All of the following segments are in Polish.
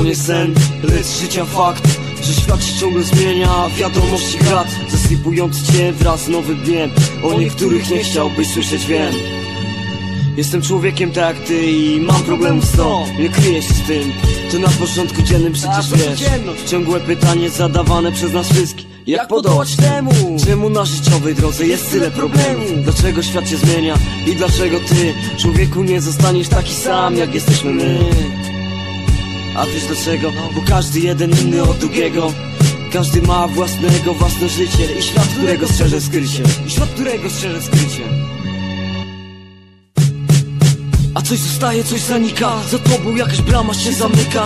to nie sen, lecz życia fakt Że świat się ciągle zmienia, wiadomości grad Zasypujący cię wraz z nowym dniem. O niektórych nie chciałbyś słyszeć, wiem. Jestem człowiekiem tak jak ty i mam problemów z to Nie kryję się z tym. To na porządku dziennym przecież wiesz. Ciągłe pytanie zadawane przez nas wszystkich. Jak podołać temu? Czemu na życiowej drodze jest tyle problemów? Dlaczego świat się zmienia? I dlaczego ty, człowieku, nie zostaniesz taki sam jak jesteśmy my? A wiesz dlaczego? Bo każdy jeden inny od drugiego. Każdy ma własnego, własne życie I świat, którego strzeże skrycie. I świat, którego strzeże skrycie. A coś zostaje, coś zanika. Za tobą jakaś brama się zamyka.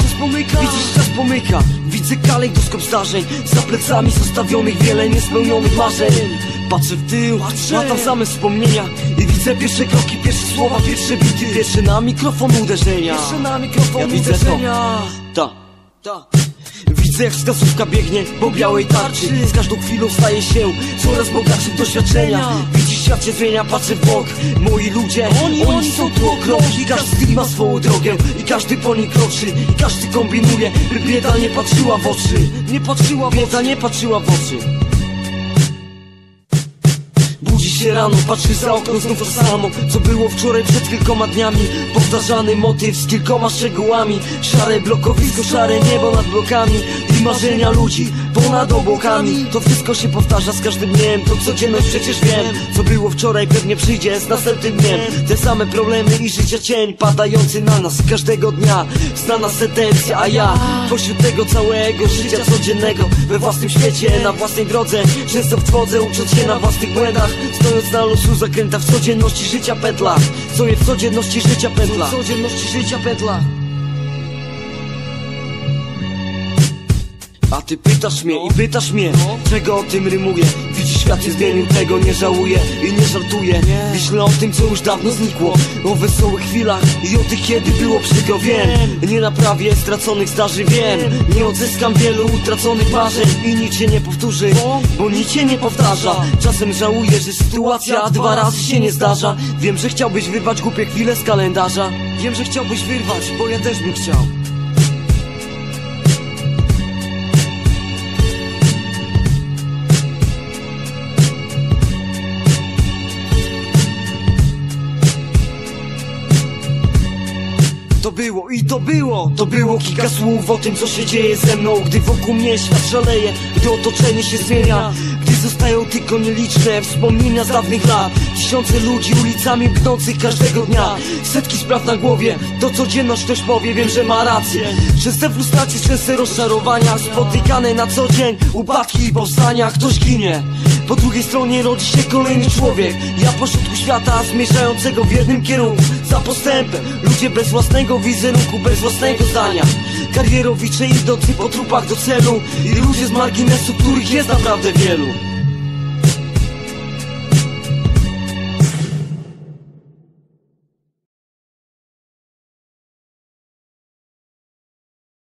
Widzisz, czas pomyka. Widzę kalejdoskop zdarzeń. Za plecami zostawionych wiele niespełnionych marzeń Patrzę w tył, a tam same wspomnienia I widzę pierwsze kroki, pierwsze słowa, pierwsze bity Pierwsze na mikrofon uderzenia. Pierwsze na mikrofon ja uderzenia. Ta, ta. Widzę jak wskazówka biegnie po białej tarczy. Z każdą chwilą staje się coraz bogatszym doświadczenia. Widzisz świat się zmienia, patrzę w bok. Moi ludzie, oni, oni są tu o krok I każdy z nich ma swoją drogę I każdy po niej kroczy. I każdy kombinuje. By bieda nie patrzyła w oczy. Nie patrzyła w bieda nie patrzyła w oczy się rano, patrzy za okno znów to samo Co było wczoraj przed kilkoma dniami. Powtarzany motyw z kilkoma szczegółami. Szare blokowisko, szare niebo nad blokami marzenia ludzi ponad obłokami. To wszystko się powtarza z każdym dniem To codzienność przecież wiem. Co było wczoraj pewnie przyjdzie z następnym dniem. Te same problemy i życia cień Padający na nas każdego dnia. Znana sentencja, a ja Pośród tego całego życia codziennego We własnym świecie, na własnej drodze. Często w twodze ucząc się na własnych błędach. Stojąc na losu zakręta w codzienności życia pętla. Co je w codzienności życia pętla? W codzienności życia pętla A ty pytasz mnie i pytasz mnie Czego o tym rymuję? Widzisz świat się zmienił, tego nie żałuję I nie żartuję. Myślę o tym co już dawno znikło. O wesołych chwilach i o tych kiedy było przykro Wiem, nie naprawię straconych zdarzeń Wiem, nie odzyskam wielu utraconych marzeń I nic się nie powtórzy, bo nic się nie powtarza. Czasem żałuję, że sytuacja dwa razy się nie zdarza. Wiem, że chciałbyś wyrwać głupie chwile z kalendarza. Wiem, że chciałbyś wyrwać, bo ja też bym chciał To było i to było. To było kilka słów o tym co się dzieje ze mną. Gdy wokół mnie świat szaleje Gdy otoczenie się zmienia. Gdy zostają tylko nieliczne wspomnienia z dawnych lat. Tysiące ludzi ulicami mknących każdego dnia. Setki spraw na głowie To codzienność ktoś powie, wiem, że ma rację. Częste frustracje, częste rozczarowania Spotykane na co dzień. Upadki i powstania Ktoś ginie. Po drugiej stronie rodzi się kolejny człowiek. Ja pośrodku świata zmierzającego w jednym kierunku. Za postępem Ludzie bez własnego wizerunku, bez własnego zdania. Karierowicze idący po trupach do celu. I ludzie z marginesu, których jest naprawdę wielu